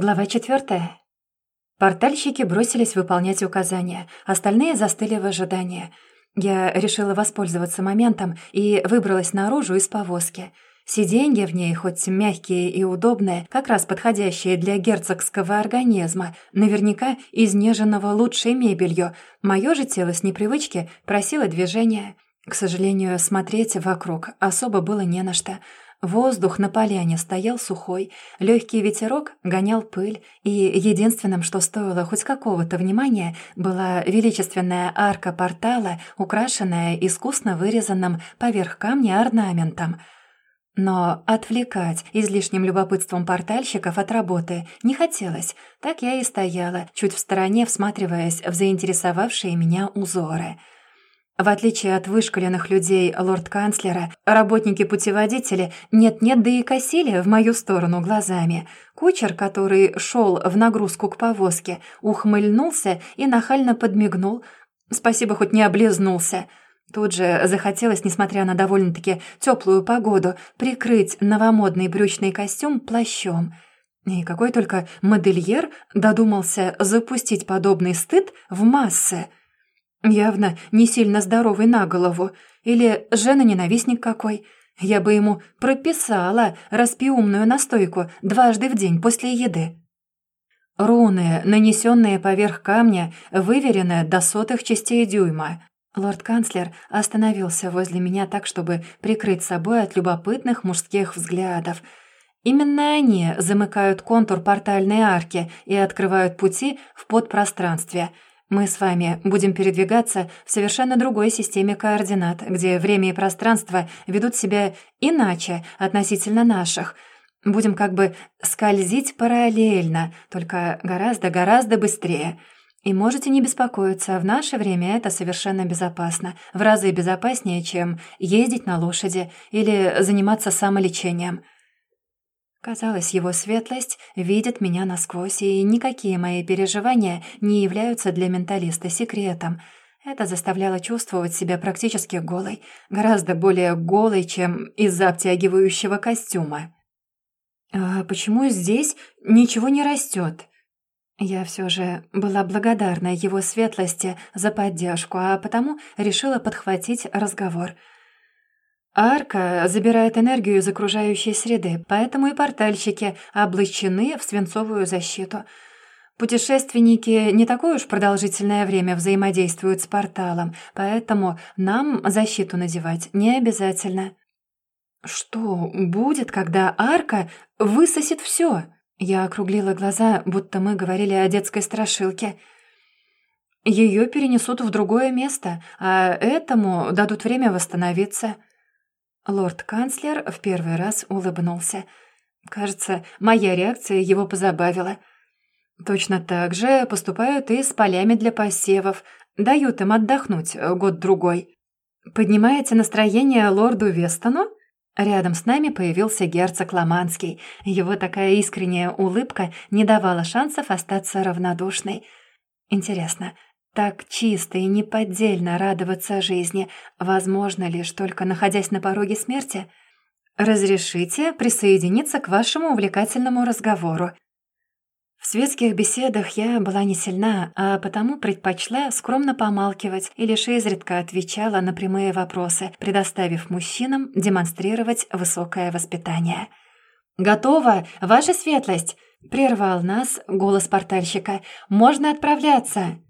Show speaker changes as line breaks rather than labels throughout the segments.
Глава четвертая. Портальщики бросились выполнять указания, остальные застыли в ожидании. Я решила воспользоваться моментом и выбралась наружу из повозки. Сиденья в ней, хоть мягкие и удобные, как раз подходящие для герцогского организма, наверняка изнеженного лучшей мебелью. Мое же тело с непривычки просило движения. К сожалению, смотреть вокруг особо было не на что — Воздух на поляне стоял сухой, легкий ветерок гонял пыль, и единственным, что стоило хоть какого-то внимания, была величественная арка портала, украшенная искусно вырезанным поверх камня орнаментом. Но отвлекать излишним любопытством портальщиков от работы не хотелось, так я и стояла, чуть в стороне всматриваясь в заинтересовавшие меня узоры — в отличие от вышкаленных людей лорд-канцлера, работники-путеводители нет-нет, да и косили в мою сторону глазами. Кучер, который шел в нагрузку к повозке, ухмыльнулся и нахально подмигнул. Спасибо, хоть не облизнулся. Тут же захотелось, несмотря на довольно-таки теплую погоду, прикрыть новомодный брючный костюм плащом. И какой только модельер додумался запустить подобный стыд в массы — Явно не сильно здоровый на голову. Или жена-ненавистник какой. Я бы ему прописала распиумную настойку дважды в день после еды. Руны, нанесенные поверх камня, выверены до сотых частей дюйма. Лорд-канцлер остановился возле меня так, чтобы прикрыть собой от любопытных мужских взглядов. Именно они замыкают контур портальной арки и открывают пути в подпространстве — мы с вами будем передвигаться в совершенно другой системе координат, где время и пространство ведут себя иначе относительно наших. Будем как бы скользить параллельно, только гораздо-гораздо быстрее. И можете не беспокоиться, в наше время это совершенно безопасно, в разы безопаснее, чем ездить на лошади или заниматься самолечением. Казалось, его светлость видит меня насквозь, и никакие мои переживания не являются для менталиста секретом. Это заставляло чувствовать себя практически голой, гораздо более голой, чем из-за обтягивающего костюма. «А почему здесь ничего не растет?» Я все же была благодарна его светлости за поддержку, а потому решила подхватить разговор – Арка забирает энергию из окружающей среды, поэтому и портальщики облачены в свинцовую защиту. Путешественники не такое уж продолжительное время взаимодействуют с порталом, поэтому нам защиту надевать не обязательно. «Что будет, когда арка высосет все?» Я округлила глаза, будто мы говорили о детской страшилке. Ее перенесут в другое место, а этому дадут время восстановиться. Лорд-канцлер в первый раз улыбнулся. Кажется, моя реакция его позабавила. Точно так же поступают и с полями для посевов. Дают им отдохнуть год-другой. «Поднимаете настроение лорду Вестону?» Рядом с нами появился герцог Ломанский. Его такая искренняя улыбка не давала шансов остаться равнодушной. Интересно, так чисто и неподдельно радоваться жизни возможно лишь только находясь на пороге смерти? Разрешите присоединиться к вашему увлекательному разговору. В светских беседах я была не сильна, а потому предпочла скромно помалкивать и лишь изредка отвечала на прямые вопросы, предоставив мужчинам демонстрировать высокое воспитание. «Готово, ваша светлость!» — прервал нас голос портальщика. «Можно отправляться!»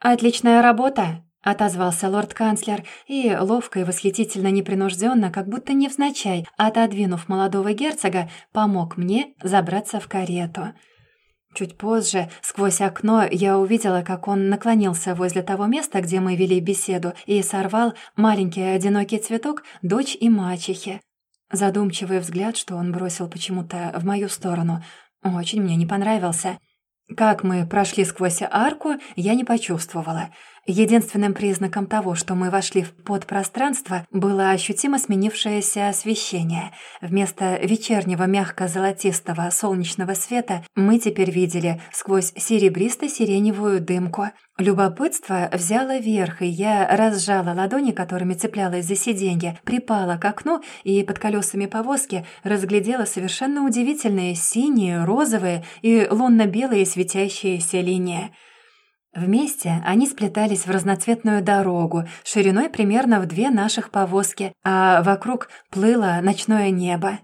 «Отличная работа!» — отозвался лорд-канцлер и, ловко и восхитительно непринужденно, как будто невзначай, отодвинув молодого герцога, помог мне забраться в карету. Чуть позже, сквозь окно, я увидела, как он наклонился возле того места, где мы вели беседу, и сорвал маленький одинокий цветок дочь и мачехи. Задумчивый взгляд, что он бросил почему-то в мою сторону, очень мне не понравился — как мы прошли сквозь арку, я не почувствовала. Единственным признаком того, что мы вошли в подпространство, было ощутимо сменившееся освещение. Вместо вечернего мягко-золотистого солнечного света мы теперь видели сквозь серебристо-сиреневую дымку. Любопытство взяло верх, и я разжала ладони, которыми цеплялась за сиденье, припала к окну и под колесами повозки разглядела совершенно удивительные синие, розовые и лунно-белые светящиеся линии. Вместе они сплетались в разноцветную дорогу, шириной примерно в две наших повозки, а вокруг плыло ночное небо.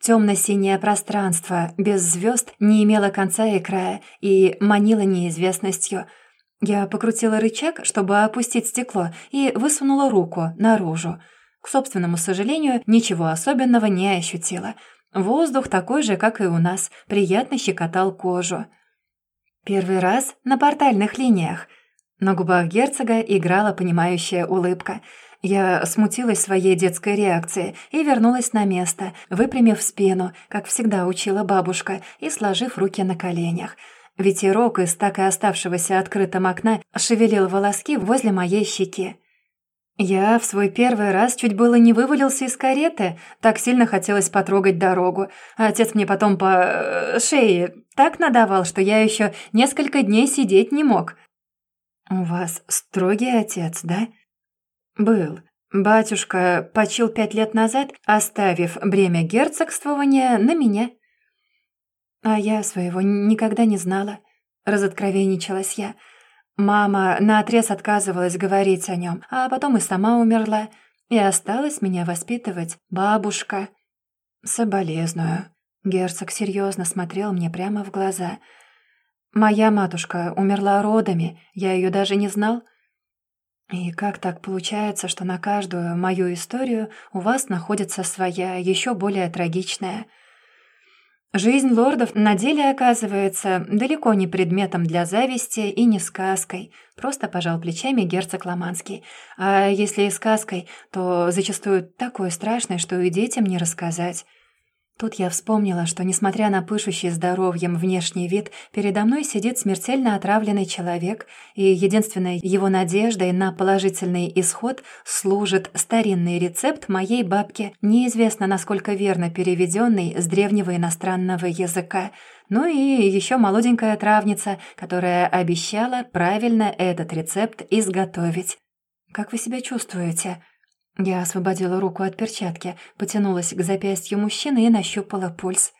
Темно-синее пространство без звезд не имело конца и края и манило неизвестностью. Я покрутила рычаг, чтобы опустить стекло, и высунула руку наружу. К собственному сожалению, ничего особенного не ощутила. Воздух такой же, как и у нас, приятно щекотал кожу. Первый раз на портальных линиях. На губах герцога играла понимающая улыбка. Я смутилась своей детской реакцией и вернулась на место, выпрямив спину, как всегда учила бабушка, и сложив руки на коленях. Ветерок из так и оставшегося открытым окна шевелил волоски возле моей щеки. Я в свой первый раз чуть было не вывалился из кареты, так сильно хотелось потрогать дорогу. Отец мне потом по э, шее так надавал, что я еще несколько дней сидеть не мог. «У вас строгий отец, да?» «Был. Батюшка почил пять лет назад, оставив бремя герцогствования на меня». «А я своего никогда не знала», — разоткровенничалась я, — Мама наотрез отказывалась говорить о нем, а потом и сама умерла, и осталась меня воспитывать бабушка. Соболезную. Герцог серьезно смотрел мне прямо в глаза. Моя матушка умерла родами, я ее даже не знал. И как так получается, что на каждую мою историю у вас находится своя, еще более трагичная – Жизнь лордов на деле оказывается далеко не предметом для зависти и не сказкой, просто пожал плечами герцог Ломанский. А если и сказкой, то зачастую такой страшной, что и детям не рассказать. Тут я вспомнила, что, несмотря на пышущий здоровьем внешний вид, передо мной сидит смертельно отравленный человек, и единственной его надеждой на положительный исход служит старинный рецепт моей бабки, неизвестно насколько верно переведенный с древнего иностранного языка, ну и еще молоденькая травница, которая обещала правильно этот рецепт изготовить. «Как вы себя чувствуете?» Я освободила руку от перчатки, потянулась к запястью мужчины и нащупала пульс.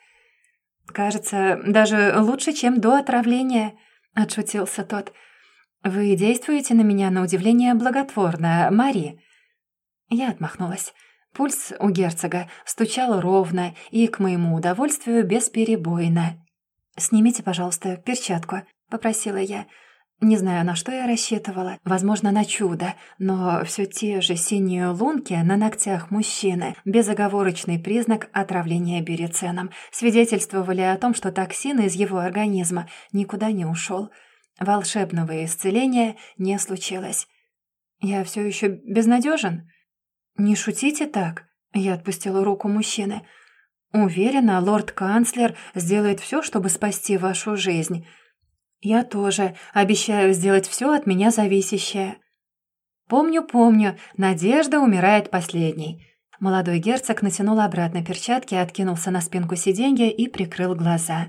«Кажется, даже лучше, чем до отравления», — отшутился тот. «Вы действуете на меня, на удивление, благотворно, Мари». Я отмахнулась. Пульс у герцога стучал ровно и, к моему удовольствию, бесперебойно. «Снимите, пожалуйста, перчатку», — попросила я. Не знаю, на что я рассчитывала. Возможно, на чудо. Но все те же синие лунки на ногтях мужчины, безоговорочный признак отравления бериценом, свидетельствовали о том, что токсин из его организма никуда не ушел. Волшебного исцеления не случилось. «Я все еще безнадежен? «Не шутите так», — я отпустила руку мужчины. «Уверена, лорд-канцлер сделает все, чтобы спасти вашу жизнь». «Я тоже обещаю сделать все от меня зависящее». «Помню, помню, Надежда умирает последней». Молодой герцог натянул обратно перчатки, откинулся на спинку сиденья и прикрыл глаза.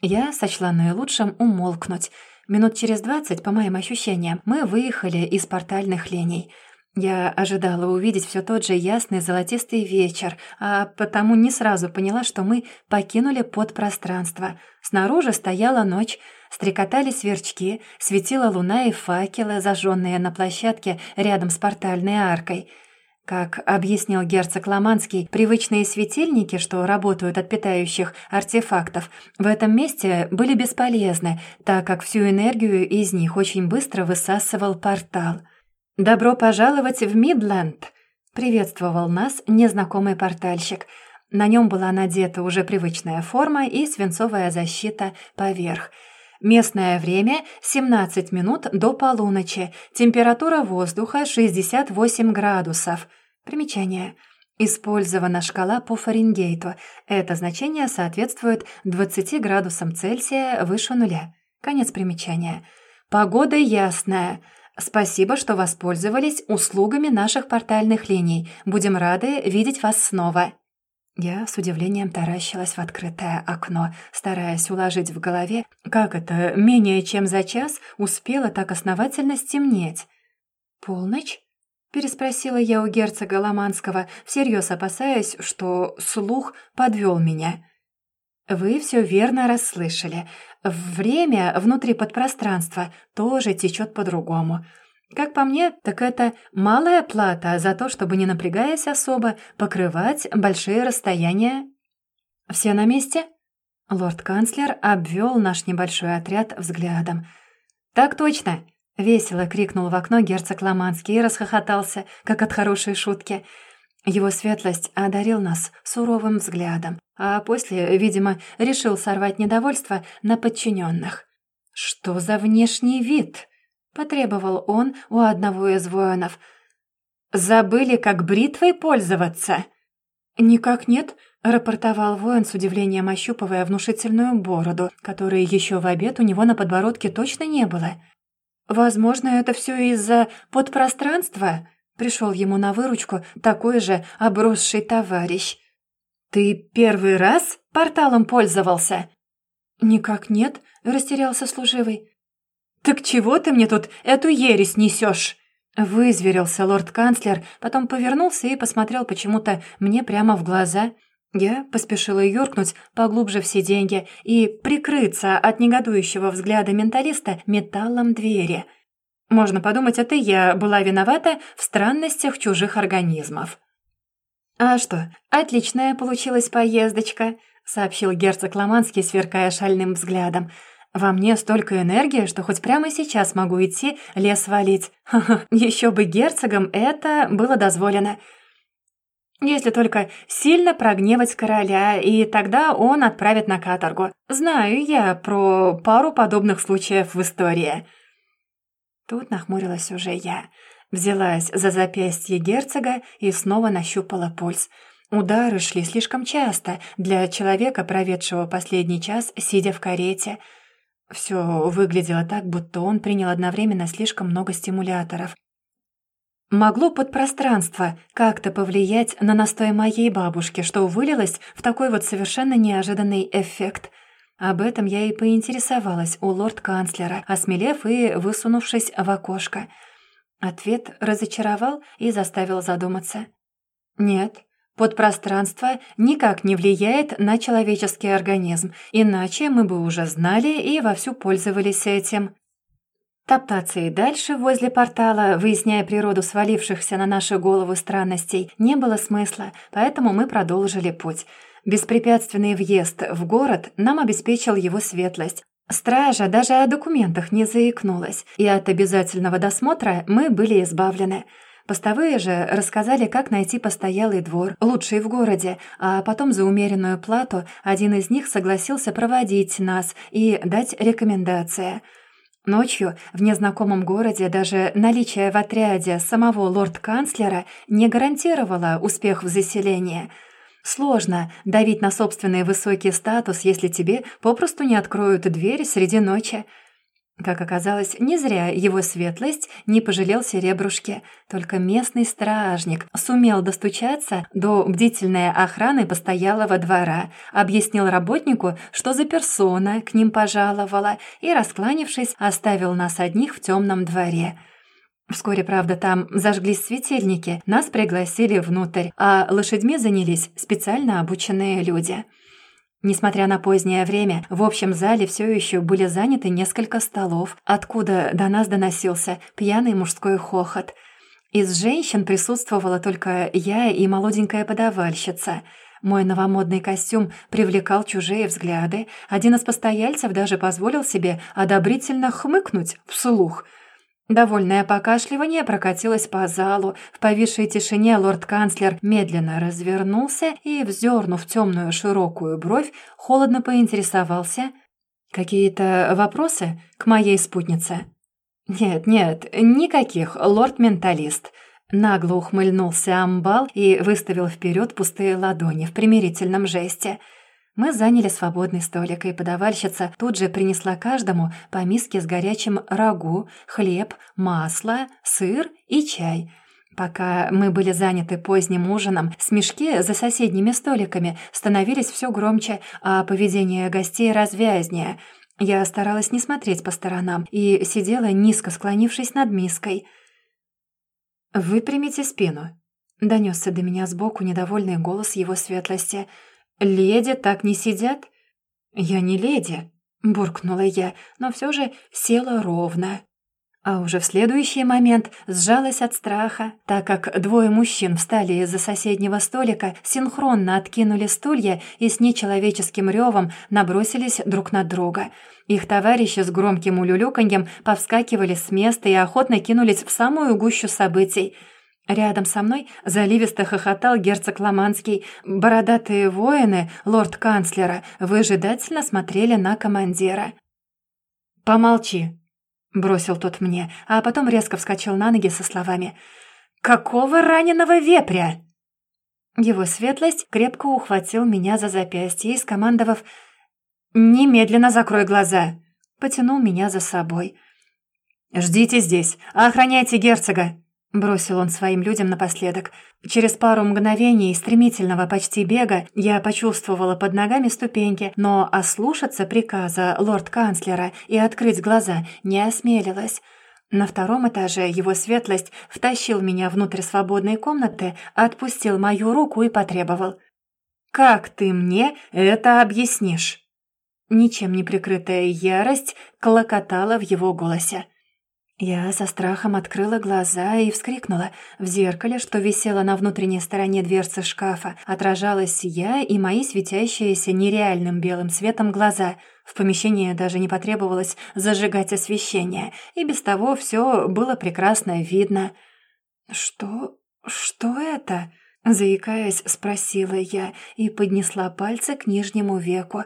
Я сочла наилучшим умолкнуть. Минут через двадцать, по моим ощущениям, мы выехали из портальных линий — я ожидала увидеть все тот же ясный золотистый вечер, а потому не сразу поняла, что мы покинули подпространство. Снаружи стояла ночь, стрекотали сверчки, светила луна и факелы, зажженные на площадке рядом с портальной аркой. Как объяснил герцог Ломанский, привычные светильники, что работают от питающих артефактов, в этом месте были бесполезны, так как всю энергию из них очень быстро высасывал портал — «Добро пожаловать в Мидленд!» — приветствовал нас незнакомый портальщик. На нем была надета уже привычная форма и свинцовая защита поверх. Местное время — 17 минут до полуночи. Температура воздуха — 68 градусов. Примечание. Использована шкала по Фаренгейту. Это значение соответствует 20 градусам Цельсия выше нуля. Конец примечания. Погода ясная. Спасибо, что воспользовались услугами наших портальных линий. Будем рады видеть вас снова». Я с удивлением таращилась в открытое окно, стараясь уложить в голове, как это менее чем за час успело так основательно стемнеть. «Полночь?» — переспросила я у герцога Ломанского, всерьез опасаясь, что слух подвел меня. «Вы все верно расслышали. Время внутри подпространства тоже течет по-другому. Как по мне, так это малая плата за то, чтобы, не напрягаясь особо, покрывать большие расстояния. Все на месте?» Лорд-канцлер обвел наш небольшой отряд взглядом. «Так точно!» — весело крикнул в окно герцог Ломанский и расхохотался, как от хорошей шутки. Его светлость одарил нас суровым взглядом, а после, видимо, решил сорвать недовольство на подчиненных. «Что за внешний вид?» — потребовал он у одного из воинов. «Забыли, как бритвой пользоваться?» «Никак нет», — рапортовал воин с удивлением, ощупывая внушительную бороду, которой еще в обед у него на подбородке точно не было. «Возможно, это все из-за подпространства?» Пришел ему на выручку такой же обросший товарищ. «Ты первый раз порталом пользовался?» «Никак нет», — растерялся служивый. «Так чего ты мне тут эту ересь несешь?» Вызверился лорд-канцлер, потом повернулся и посмотрел почему-то мне прямо в глаза. Я поспешила юркнуть поглубже все деньги и прикрыться от негодующего взгляда менталиста металлом двери. Можно подумать, это я была виновата в странностях чужих организмов. «А что, отличная получилась поездочка», — сообщил герцог Ломанский, сверкая шальным взглядом. «Во мне столько энергии, что хоть прямо сейчас могу идти лес валить. Ха-ха, еще бы герцогам это было дозволено. Если только сильно прогневать короля, и тогда он отправит на каторгу. Знаю я про пару подобных случаев в истории». Тут нахмурилась уже я. Взялась за запястье герцога и снова нащупала пульс. Удары шли слишком часто для человека, проведшего последний час, сидя в карете. Все выглядело так, будто он принял одновременно слишком много стимуляторов. Могло подпространство как-то повлиять на настой моей бабушки, что вылилось в такой вот совершенно неожиданный эффект – об этом я и поинтересовалась у лорд-канцлера, осмелев и высунувшись в окошко. Ответ разочаровал и заставил задуматься. «Нет, подпространство никак не влияет на человеческий организм, иначе мы бы уже знали и вовсю пользовались этим». Топтаться и дальше возле портала, выясняя природу свалившихся на наши головы странностей, не было смысла, поэтому мы продолжили путь — Беспрепятственный въезд в город нам обеспечил его светлость. Стража даже о документах не заикнулась, и от обязательного досмотра мы были избавлены. Постовые же рассказали, как найти постоялый двор, лучший в городе, а потом за умеренную плату один из них согласился проводить нас и дать рекомендации. Ночью в незнакомом городе даже наличие в отряде самого лорд-канцлера не гарантировало успех в заселении – Сложно давить на собственный высокий статус, если тебе попросту не откроют дверь среди ночи. Как оказалось, не зря его светлость не пожалел серебрушки. Только местный стражник сумел достучаться до бдительной охраны постоялого двора, объяснил работнику, что за персона к ним пожаловала, и, раскланившись, оставил нас одних в темном дворе. Вскоре, правда, там зажглись светильники, нас пригласили внутрь, а лошадьми занялись специально обученные люди. Несмотря на позднее время, в общем зале все еще были заняты несколько столов, откуда до нас доносился пьяный мужской хохот. Из женщин присутствовала только я и молоденькая подавальщица. Мой новомодный костюм привлекал чужие взгляды. Один из постояльцев даже позволил себе одобрительно хмыкнуть вслух – Довольное покашливание прокатилось по залу. В повисшей тишине лорд-канцлер медленно развернулся и, вздернув темную широкую бровь, холодно поинтересовался. «Какие-то вопросы к моей спутнице?» «Нет, нет, никаких, лорд-менталист». Нагло ухмыльнулся амбал и выставил вперед пустые ладони в примирительном жесте. Мы заняли свободный столик, и подавальщица тут же принесла каждому по миске с горячим рагу, хлеб, масло, сыр и чай. Пока мы были заняты поздним ужином, смешки за соседними столиками становились все громче, а поведение гостей развязнее. Я старалась не смотреть по сторонам и сидела низко склонившись над миской. «Выпрямите спину», — донесся до меня сбоку недовольный голос его светлости — «Леди так не сидят?» «Я не леди», — буркнула я, но все же села ровно. А уже в следующий момент сжалась от страха, так как двое мужчин встали из-за соседнего столика, синхронно откинули стулья и с нечеловеческим ревом набросились друг на друга. Их товарищи с громким улюлюканьем повскакивали с места и охотно кинулись в самую гущу событий — Рядом со мной заливисто хохотал герцог Ломанский. Бородатые воины лорд-канцлера выжидательно смотрели на командира. «Помолчи», — бросил тот мне, а потом резко вскочил на ноги со словами «Какого раненого вепря?» Его светлость крепко ухватил меня за запястье и, скомандовав «Немедленно закрой глаза», потянул меня за собой. «Ждите здесь, охраняйте герцога», Бросил он своим людям напоследок. Через пару мгновений стремительного почти бега я почувствовала под ногами ступеньки, но ослушаться приказа лорд-канцлера и открыть глаза не осмелилась. На втором этаже его светлость втащил меня внутрь свободной комнаты, отпустил мою руку и потребовал. «Как ты мне это объяснишь?» Ничем не прикрытая ярость клокотала в его голосе. Я со страхом открыла глаза и вскрикнула. В зеркале, что висело на внутренней стороне дверцы шкафа, отражалась я и мои светящиеся нереальным белым светом глаза. В помещении даже не потребовалось зажигать освещение, и без того все было прекрасно видно. «Что? Что это?» Заикаясь, спросила я и поднесла пальцы к нижнему веку.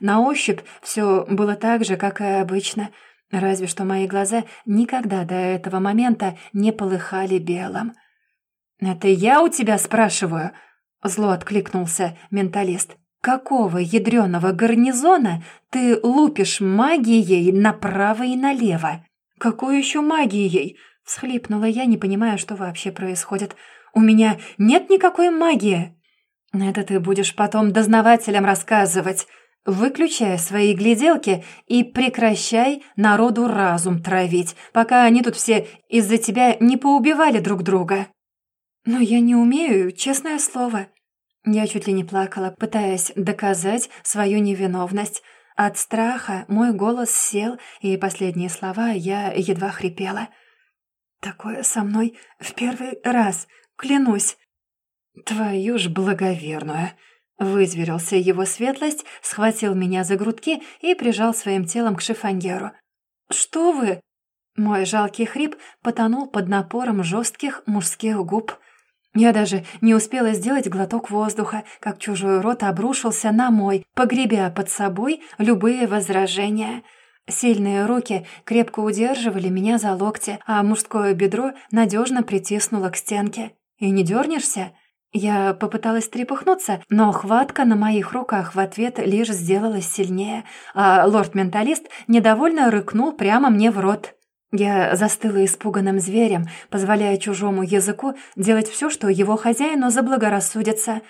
На ощупь все было так же, как и обычно — Разве что мои глаза никогда до этого момента не полыхали белым. «Это я у тебя спрашиваю?» — зло откликнулся менталист. «Какого ядреного гарнизона ты лупишь магией направо и налево?» «Какой еще магией?» — всхлипнула я, не понимая, что вообще происходит. «У меня нет никакой магии!» «Это ты будешь потом дознавателям рассказывать!» Выключай свои гляделки и прекращай народу разум травить, пока они тут все из-за тебя не поубивали друг друга. Но я не умею, честное слово. Я чуть ли не плакала, пытаясь доказать свою невиновность. От страха мой голос сел, и последние слова я едва хрипела. «Такое со мной в первый раз, клянусь». «Твою ж благоверную!» Вызверился его светлость, схватил меня за грудки и прижал своим телом к шифоньеру. «Что вы?» Мой жалкий хрип потонул под напором жестких мужских губ. Я даже не успела сделать глоток воздуха, как чужой рот обрушился на мой, погребя под собой любые возражения. Сильные руки крепко удерживали меня за локти, а мужское бедро надежно притиснуло к стенке. «И не дернешься?» Я попыталась трепыхнуться, но хватка на моих руках в ответ лишь сделалась сильнее, а лорд-менталист недовольно рыкнул прямо мне в рот. Я застыла испуганным зверем, позволяя чужому языку делать все, что его хозяину заблагорассудится.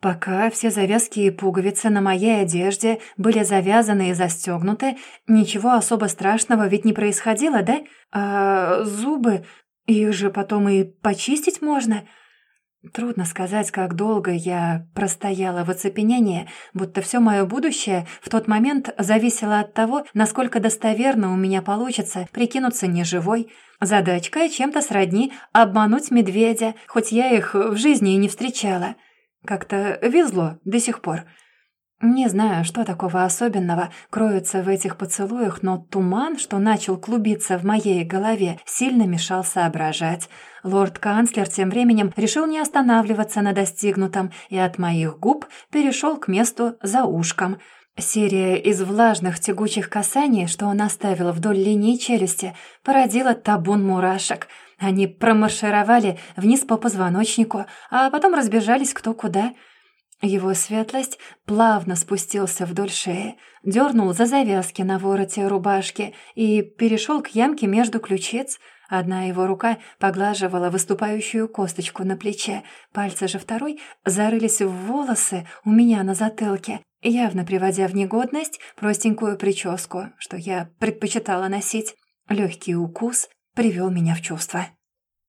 Пока все завязки и пуговицы на моей одежде были завязаны и застегнуты, ничего особо страшного ведь не происходило, да? А зубы, их же потом и почистить можно — Трудно сказать, как долго я простояла в оцепенении, будто все мое будущее в тот момент зависело от того, насколько достоверно у меня получится прикинуться неживой. Задачка чем-то сродни обмануть медведя, хоть я их в жизни и не встречала. Как-то везло до сих пор. Не знаю, что такого особенного кроется в этих поцелуях, но туман, что начал клубиться в моей голове, сильно мешал соображать. Лорд-канцлер тем временем решил не останавливаться на достигнутом и от моих губ перешел к месту за ушком. Серия из влажных тягучих касаний, что он оставил вдоль линии челюсти, породила табун мурашек. Они промаршировали вниз по позвоночнику, а потом разбежались кто куда — Его светлость плавно спустился вдоль шеи, дернул за завязки на вороте рубашки и перешел к ямке между ключиц. Одна его рука поглаживала выступающую косточку на плече, пальцы же второй зарылись в волосы у меня на затылке, явно приводя в негодность простенькую прическу, что я предпочитала носить. Легкий укус привел меня в чувство.